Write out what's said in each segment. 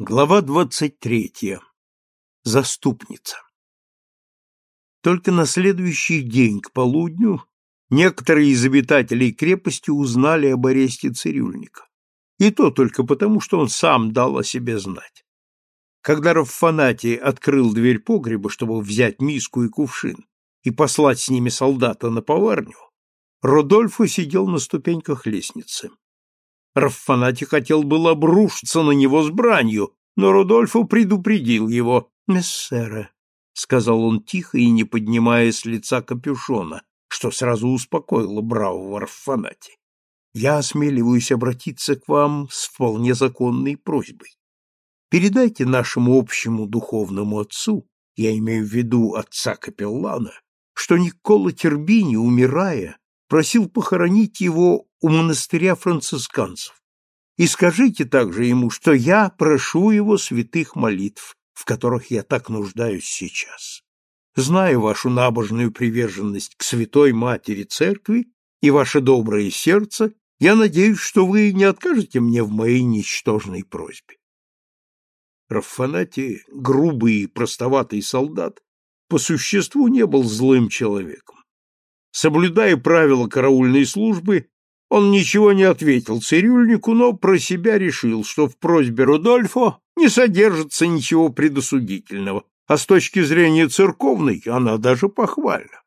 Глава двадцать третья. Заступница. Только на следующий день к полудню некоторые из обитателей крепости узнали об аресте цирюльника. И то только потому, что он сам дал о себе знать. Когда Раффанатий открыл дверь погреба, чтобы взять миску и кувшин и послать с ними солдата на поварню, Родольфо сидел на ступеньках лестницы. Раффанати хотел было обрушиться на него с бранью, но Рудольфо предупредил его. «Мессера», — сказал он тихо и не поднимая с лица капюшона, что сразу успокоило бравого Раффанати. «Я осмеливаюсь обратиться к вам с вполне законной просьбой. Передайте нашему общему духовному отцу, я имею в виду отца Капеллана, что Никола Тербини, умирая, просил похоронить его у монастыря францисканцев. И скажите также ему, что я прошу его святых молитв, в которых я так нуждаюсь сейчас. Зная вашу набожную приверженность к святой матери церкви и ваше доброе сердце, я надеюсь, что вы не откажете мне в моей ничтожной просьбе. Раффанати, грубый и простоватый солдат, по существу не был злым человеком. Соблюдая правила караульной службы, он ничего не ответил цирюльнику, но про себя решил, что в просьбе Рудольфо не содержится ничего предосудительного, а с точки зрения церковной она даже похвальна.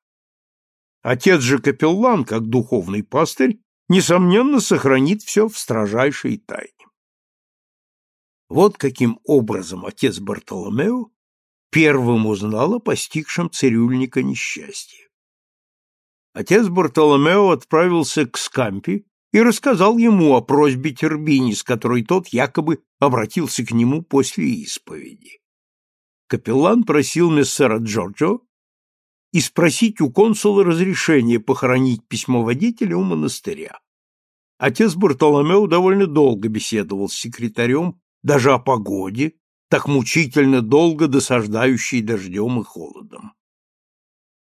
Отец же Капеллан, как духовный пастырь, несомненно, сохранит все в строжайшей тайне. Вот каким образом отец Бартоломео первым узнал о постигшем цирюльника несчастье отец Бартоломео отправился к Скампи и рассказал ему о просьбе Тербини, с которой тот якобы обратился к нему после исповеди. Капеллан просил мессера Джорджо и спросить у консула разрешения похоронить письмоводителя у монастыря. Отец Бартоломео довольно долго беседовал с секретарем даже о погоде, так мучительно долго досаждающей дождем и холодом.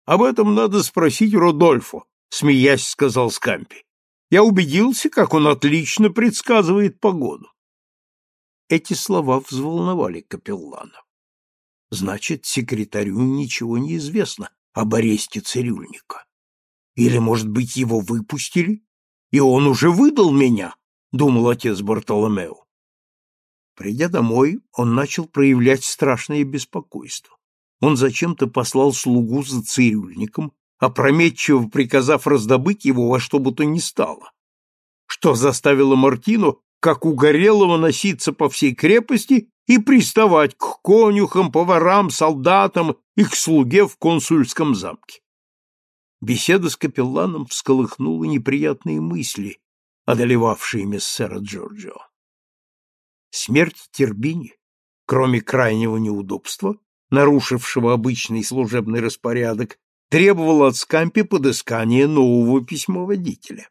Об этом надо спросить Родольфо, смеясь, сказал Скампи. Я убедился, как он отлично предсказывает погоду. Эти слова взволновали капеллана. Значит, секретарю ничего не известно об аресте цирюльника. Или, может быть, его выпустили, и он уже выдал меня, думал отец Бартоломео. Придя домой, он начал проявлять страшное беспокойство он зачем-то послал слугу за цирюльником, опрометчиво приказав раздобыть его во что бы то ни стало, что заставило Мартину, как угорелого, носиться по всей крепости и приставать к конюхам, поварам, солдатам и к слуге в консульском замке. Беседа с капелланом всколыхнула неприятные мысли, одолевавшие мессера Джорджио. Смерть Тербини, кроме крайнего неудобства, нарушившего обычный служебный распорядок, требовал от Скампи подыскания нового письмоводителя.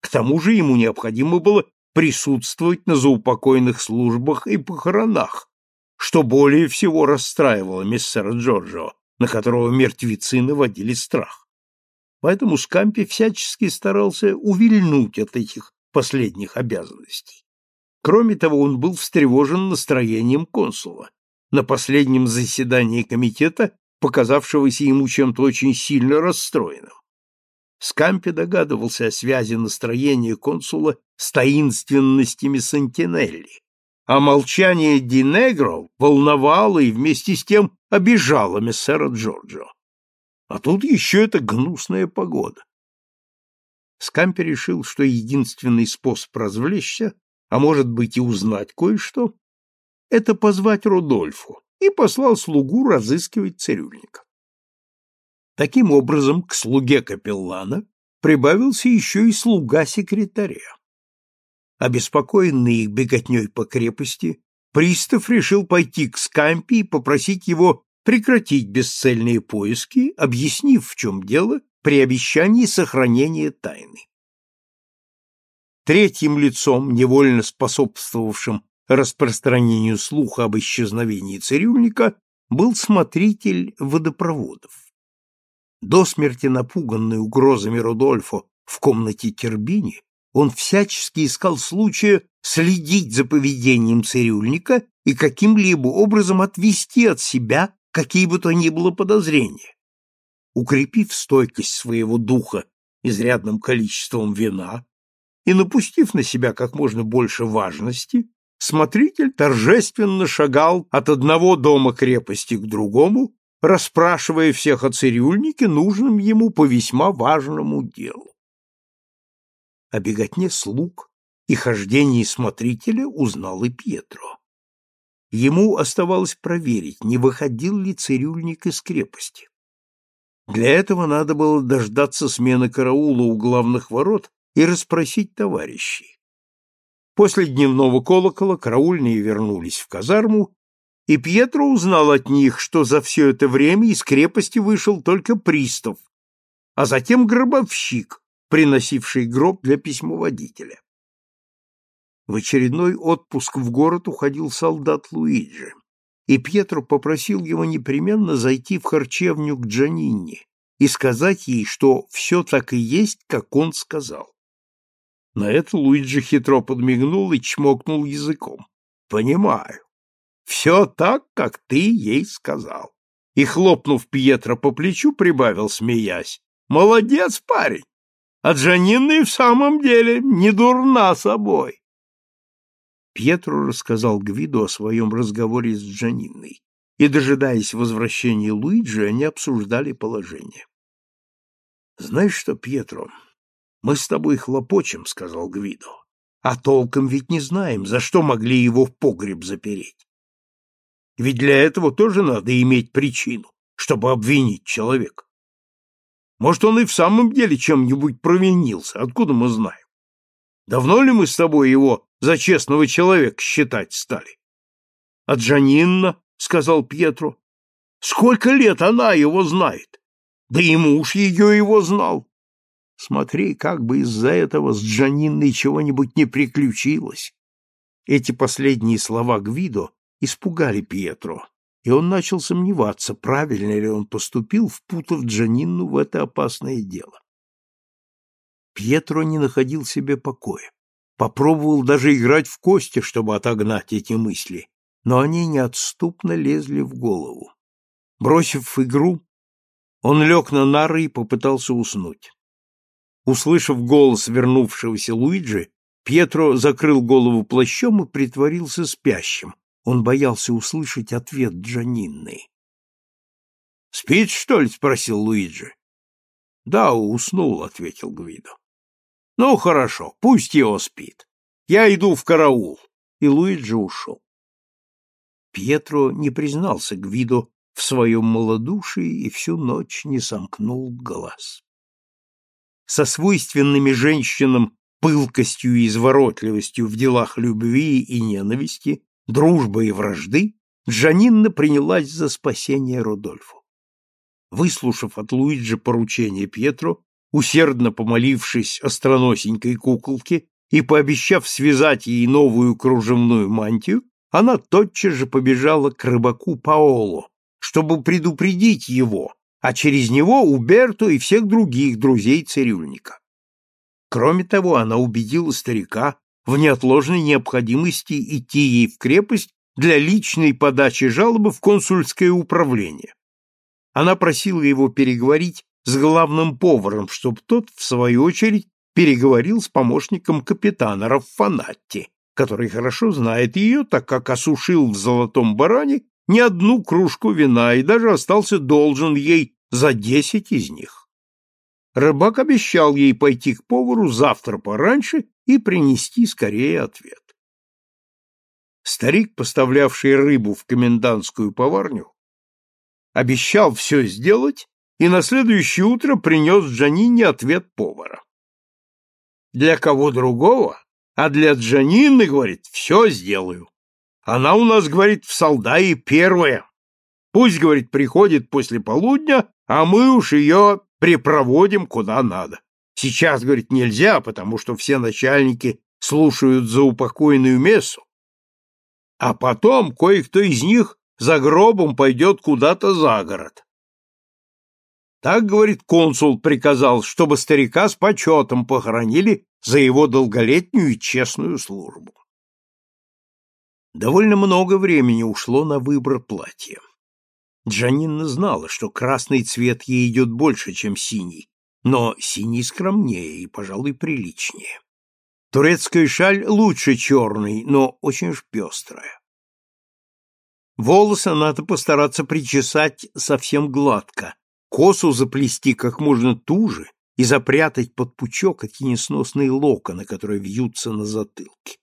К тому же ему необходимо было присутствовать на заупокойных службах и похоронах, что более всего расстраивало мистера Джорджо, на которого мертвецы наводили страх. Поэтому Скампи всячески старался увильнуть от этих последних обязанностей. Кроме того, он был встревожен настроением консула на последнем заседании комитета, показавшегося ему чем-то очень сильно расстроенным. Скампи догадывался о связи настроения консула с таинственностями Сантинелли, а молчание Динегро волновало и вместе с тем обижало мессера Джорджо. А тут еще эта гнусная погода. Скампи решил, что единственный способ развлечься, а может быть и узнать кое-что, это позвать Рудольфу, и послал слугу разыскивать цирюльника. Таким образом, к слуге капеллана прибавился еще и слуга секретаря. Обеспокоенный их беготней по крепости, пристав решил пойти к Скампи и попросить его прекратить бесцельные поиски, объяснив, в чем дело, при обещании сохранения тайны. Третьим лицом, невольно способствовавшим распространению слуха об исчезновении цирюльника был смотритель водопроводов. До смерти напуганный угрозами Рудольфо в комнате Тербини, он всячески искал случая следить за поведением цирюльника и каким-либо образом отвести от себя какие бы то ни было подозрения. Укрепив стойкость своего духа изрядным количеством вина и напустив на себя как можно больше важности, смотритель торжественно шагал от одного дома крепости к другому, расспрашивая всех о цирюльнике, нужном ему по весьма важному делу. О беготне слуг и хождении смотрителя узнал и Пьетро. Ему оставалось проверить, не выходил ли цирюльник из крепости. Для этого надо было дождаться смены караула у главных ворот и расспросить товарищей. После дневного колокола караульные вернулись в казарму, и Пьетро узнал от них, что за все это время из крепости вышел только пристав, а затем гробовщик, приносивший гроб для письмоводителя. В очередной отпуск в город уходил солдат Луиджи, и Пьетро попросил его непременно зайти в харчевню к Джанинни и сказать ей, что все так и есть, как он сказал. На это Луиджи хитро подмигнул и чмокнул языком. «Понимаю. Все так, как ты ей сказал». И, хлопнув Пьетро по плечу, прибавил, смеясь. «Молодец, парень! А Джанинна и в самом деле не дурна собой. Пьетро рассказал Гвиду о своем разговоре с Джанинной, и, дожидаясь возвращения Луиджи, они обсуждали положение. «Знаешь что, Пьетро, мы с тобой хлопочем», — сказал Гвидо, «а толком ведь не знаем, за что могли его в погреб запереть. Ведь для этого тоже надо иметь причину, чтобы обвинить человека. Может, он и в самом деле чем-нибудь провинился, откуда мы знаем? Давно ли мы с тобой его за честного человека считать стали? — А Джанинна, — сказал Пьетро, — сколько лет она его знает? Да и муж ее его знал. Смотри, как бы из-за этого с Джанинной чего-нибудь не приключилось. Эти последние слова Гвидо испугали Пьетро, и он начал сомневаться, правильно ли он поступил, впутав Джанинну в это опасное дело. Пьетро не находил себе покоя. Попробовал даже играть в кости, чтобы отогнать эти мысли, но они неотступно лезли в голову. Бросив игру, он лег на нары и попытался уснуть. Услышав голос вернувшегося Луиджи, Пьетро закрыл голову плащом и притворился спящим. Он боялся услышать ответ Джанинны. «Спит, что ли?» — спросил Луиджи. «Да, уснул», — ответил Гвидо. Ну, хорошо, пусть его спит. Я иду в караул. И Луиджи ушел. Пьетро не признался Гвидо в своем малодушии и всю ночь не сомкнул глаз. Со свойственными женщинам пылкостью и изворотливостью в делах любви и ненависти, дружбы и вражды, Джанинна принялась за спасение Рудольфу. Выслушав от Луиджи поручение Пьетро, усердно помолившись остроносенькой куколке и пообещав связать ей новую кружевную мантию, она тотчас же побежала к рыбаку Паоло, чтобы предупредить его, а через него Уберту и всех других друзей цирюльника. Кроме того, она убедила старика в неотложной необходимости идти ей в крепость для личной подачи жалобы в консульское управление. Она просила его переговорить с главным поваром, чтобы тот, в свою очередь, переговорил с помощником капитана Раффанатти, который хорошо знает ее, так как осушил в золотом баране не одну кружку вина и даже остался должен ей за десять из них. Рыбак обещал ей пойти к повару завтра пораньше и принести скорее ответ. Старик, поставлявший рыбу в комендантскую поварню, обещал все сделать и на следующее утро принес Джанине ответ повара. Для кого другого, а для Джанины, говорит, все сделаю. Она у нас, говорит, в Солдае первая. Пусть, говорит, приходит после полудня, а мы уж ее припроводим куда надо. Сейчас, говорит, нельзя, потому что все начальники слушают за упокойную мессу. А потом кое-кто из них за гробом пойдет куда-то за город. Так, говорит, консул приказал, чтобы старика с почетом похоронили за его долголетнюю и честную службу. Довольно много времени ушло на выбор платья. Джанинна знала, что красный цвет ей идет больше, чем синий, но синий скромнее и, пожалуй, приличнее. Турецкая шаль лучше черной, но очень уж пестрая. Волосы надо постараться причесать совсем гладко, косу заплести как можно туже и запрятать под пучок эти несносные локоны, которые вьются на затылке.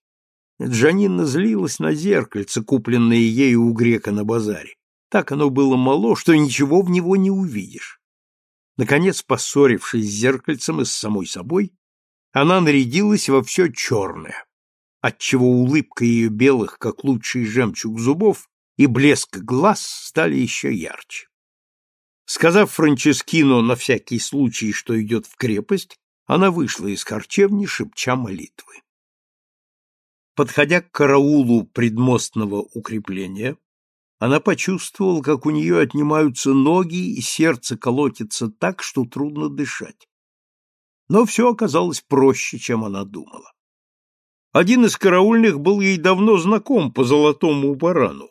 Джанина злилась на зеркальце, купленное ею у грека на базаре. Так оно было мало, что ничего в него не увидишь. Наконец, поссорившись с зеркальцем и с самой собой, она нарядилась во все черное, отчего улыбка ее белых, как лучший жемчуг зубов, и блеск глаз стали еще ярче. Сказав Франческино на всякий случай, что идет в крепость, она вышла из харчевни, шепча молитвы. Подходя к караулу предмостного укрепления, она почувствовала, как у нее отнимаются ноги и сердце колотится так, что трудно дышать. Но все оказалось проще, чем она думала. Один из караульных был ей давно знаком по золотому барану.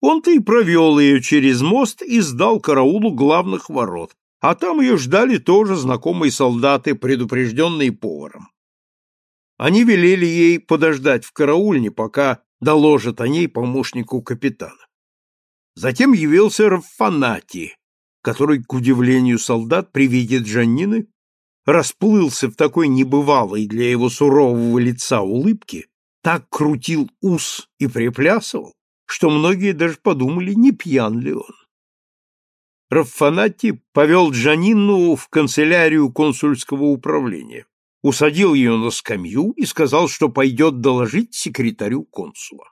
Он-то и провел ее через мост и сдал караулу главных ворот, а там ее ждали тоже знакомые солдаты, предупрежденные поваром. Они велели ей подождать в караульне, пока доложат о ней помощнику капитана. Затем явился Раффанати, который, к удивлению солдат, при виде Джаннины расплылся в такой небывалой для его сурового лица улыбке, так крутил ус и приплясывал, что многие даже подумали, не пьян ли он. Раффанати повел Джанину в канцелярию консульского управления усадил ее на скамью и сказал, что пойдет доложить секретарю консула.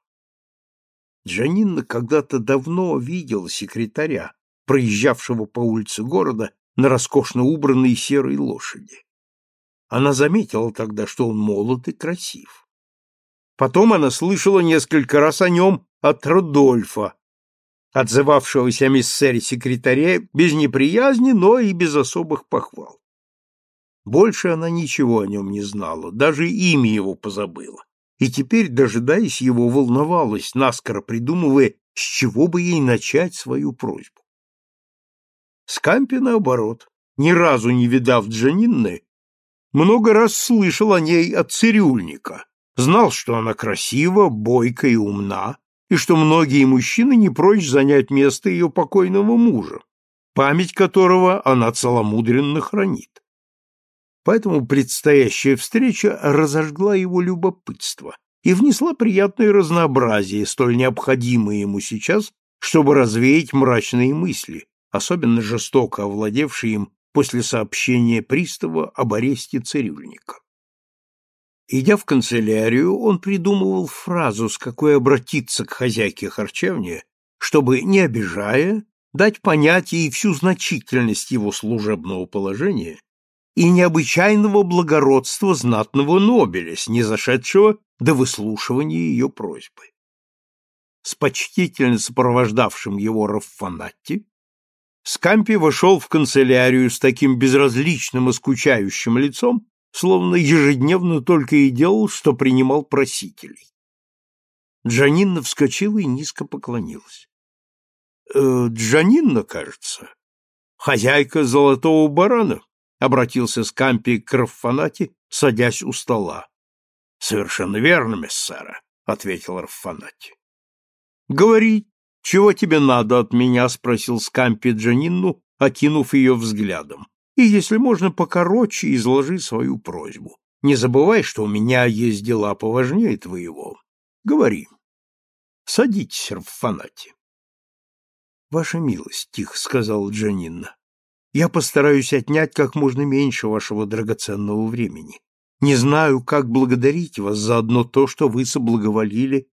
Джанинна когда-то давно видела секретаря, проезжавшего по улице города на роскошно убранной серой лошади. Она заметила тогда, что он молод и красив. Потом она слышала несколько раз о нем от Рудольфа, отзывавшегося о миссере-секретаре без неприязни, но и без особых похвал. Больше она ничего о нем не знала, даже имя его позабыла. И теперь, дожидаясь его, волновалась, наскоро придумывая, с чего бы ей начать свою просьбу. Скампи, наоборот, ни разу не видав Джанинны, много раз слышал о ней от цирюльника, знал, что она красива, бойка и умна, и что многие мужчины не прочь занять место ее покойного мужа, память которого она целомудренно хранит. Поэтому предстоящая встреча разожгла его любопытство и внесла приятное разнообразие, столь необходимое ему сейчас, чтобы развеять мрачные мысли, особенно жестоко овладевшие им после сообщения пристава об аресте цирюльника. Идя в канцелярию, он придумывал фразу, с какой обратиться к хозяйке харчевни, чтобы, не обижая, дать понять ей всю значительность его служебного положения и необычайного благородства знатного Нобеля, снизошедшего до выслушивания ее просьбы. С почтительно сопровождавшим его Раффанатти Скампи вошел в канцелярию с таким безразличным и скучающим лицом, словно ежедневно только и делал, что принимал просителей. Джанинна вскочила и низко поклонилась. «Э, «Джанинна, кажется, хозяйка золотого барана?» — обратился Скампи к Раффанати, садясь у стола. — Совершенно верно, мессера, — ответил Раффанати. — Говори, чего тебе надо от меня? — спросил Скампи Джанинну, окинув ее взглядом. — И, если можно, покороче изложи свою просьбу. Не забывай, что у меня есть дела поважнее твоего. Говори. Садитесь, Раффанати. — Ваша милость, — тихо сказал Джанинна, я постараюсь отнять как можно меньше вашего драгоценного времени. Не знаю, как благодарить вас за одно то, что вы соблаговолили.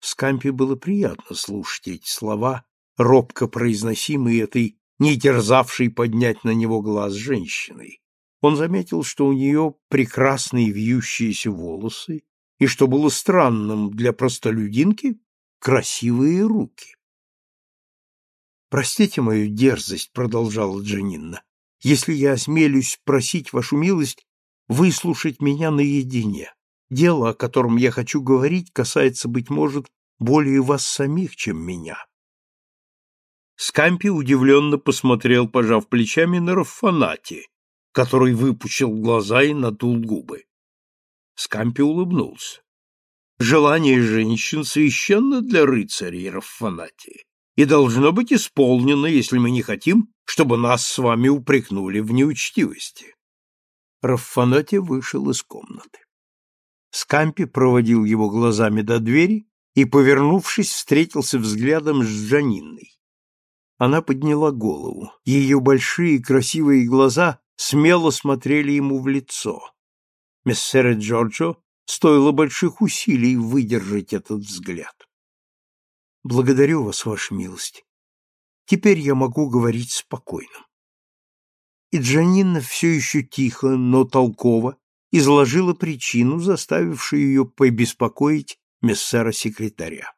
Скампе было приятно слушать эти слова, робко произносимые этой не терзавшей поднять на него глаз женщиной. Он заметил, что у нее прекрасные вьющиеся волосы, и, что было странным для простолюдинки, красивые руки. Простите мою дерзость, продолжала Джанинна, если я осмелюсь просить вашу милость выслушать меня наедине. Дело, о котором я хочу говорить, касается, быть может, более вас самих, чем меня. Скампи удивленно посмотрел, пожав плечами, на Раффанати, который выпучил глаза и надул губы. Скампи улыбнулся. Желание женщин священно для рыцарей Раффанати и должно быть исполнено, если мы не хотим, чтобы нас с вами упрекнули в неучтивости. Раффанати вышел из комнаты. Скампи проводил его глазами до двери и, повернувшись, встретился взглядом с Джанинной. Она подняла голову. Ее большие красивые глаза смело смотрели ему в лицо. Мессере Джорджо стоило больших усилий выдержать этот взгляд. Благодарю вас, ваша милость. Теперь я могу говорить спокойно. И Джанинна все еще тихо, но толково изложила причину, заставившую ее побеспокоить мессера-секретаря.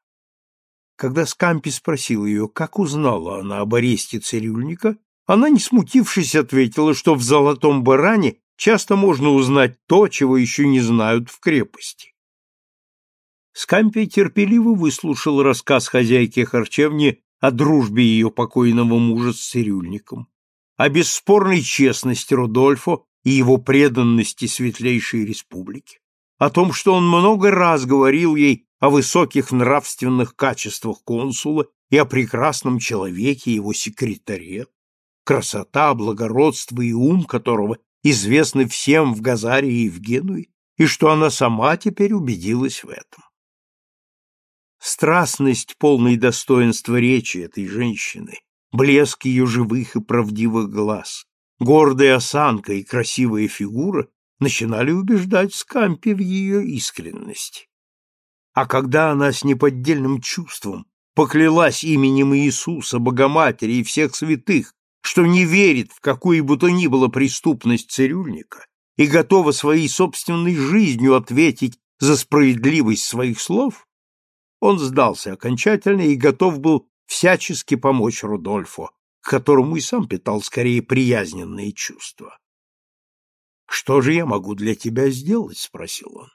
Когда Скампи спросил ее, как узнала она об аресте цирюльника, она, не смутившись, ответила, что в золотом баране часто можно узнать то, чего еще не знают в крепости. Скампи терпеливо выслушал рассказ хозяйки харчевни о дружбе ее покойного мужа с цирюльником, о бесспорной честности Рудольфо и его преданности светлейшей республике, о том, что он много раз говорил ей о высоких нравственных качествах консула и о прекрасном человеке его секретаре, красота, благородство и ум которого известны всем в Газарии и в Генуе, и что она сама теперь убедилась в этом. Страстность, полной достоинства речи этой женщины, блеск ее живых и правдивых глаз, гордая осанка и красивая фигура начинали убеждать Скампи в ее искренности. А когда она с неподдельным чувством поклялась именем Иисуса, Богоматери и всех святых, что не верит в какую бы то ни было преступность цирюльника и готова своей собственной жизнью ответить за справедливость своих слов, он сдался окончательно и готов был всячески помочь Рудольфу, к которому и сам питал скорее приязненные чувства. «Что же я могу для тебя сделать?» — спросил он.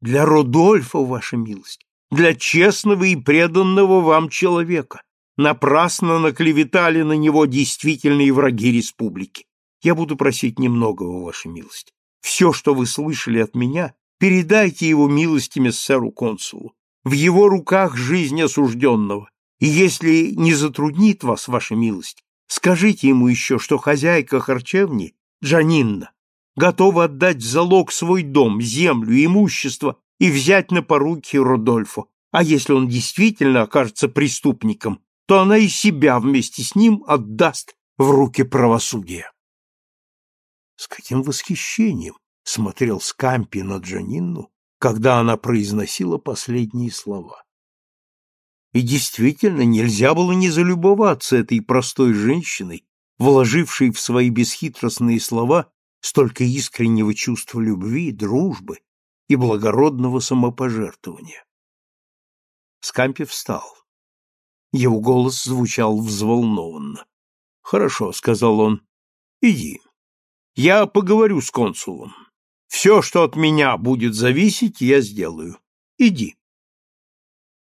«Для Рудольфа, ваша милость, для честного и преданного вам человека. Напрасно наклеветали на него действительные враги республики. Я буду просить немногого, ваша милость. Все, что вы слышали от меня, передайте его милости мессеру консулу. В его руках жизнь осужденного. И если не затруднит вас, ваша милость, скажите ему еще, что хозяйка харчевни, Джанинна, готова отдать в залог свой дом, землю, имущество и взять на поруки Родольфу. А если он действительно окажется преступником, то она и себя вместе с ним отдаст в руки правосудия. С каким восхищением смотрел Скампи на Джанинну, когда она произносила последние слова. И действительно, нельзя было не залюбоваться этой простой женщиной, вложившей в свои бесхитростные слова столько искреннего чувства любви, дружбы и благородного самопожертвования. Скампи встал. Его голос звучал взволнованно. «Хорошо», — сказал он, — «иди. Я поговорю с консулом. Все, что от меня будет зависеть, я сделаю. Иди.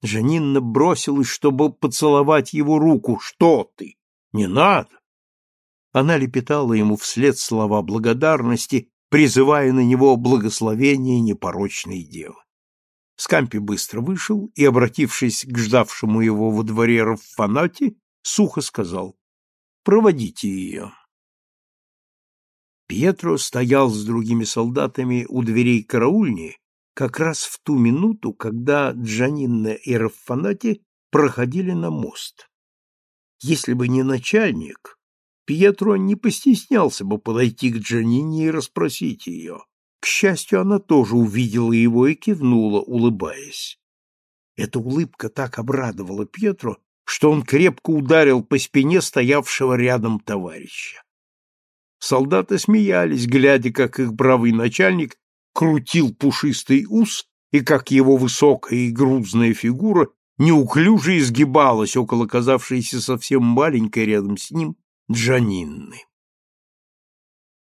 Жанинна бросилась, чтобы поцеловать его руку. Что ты? Не надо. Она лепетала ему вслед слова благодарности, призывая на него благословение непорочной девы. Скампи быстро вышел и, обратившись к ждавшему его во дворе Раффанати, сухо сказал «Проводите ее». Пьетро стоял с другими солдатами у дверей караульни как раз в ту минуту, когда Джанинна и Раффанати проходили на мост. Если бы не начальник, Пьетро не постеснялся бы подойти к Джанине и расспросить ее. К счастью, она тоже увидела его и кивнула, улыбаясь. Эта улыбка так обрадовала Пьетро, что он крепко ударил по спине стоявшего рядом товарища. Солдаты смеялись, глядя, как их бравый начальник крутил пушистый ус и как его высокая и грузная фигура неуклюже изгибалась около казавшейся совсем маленькой рядом с ним Джанинны.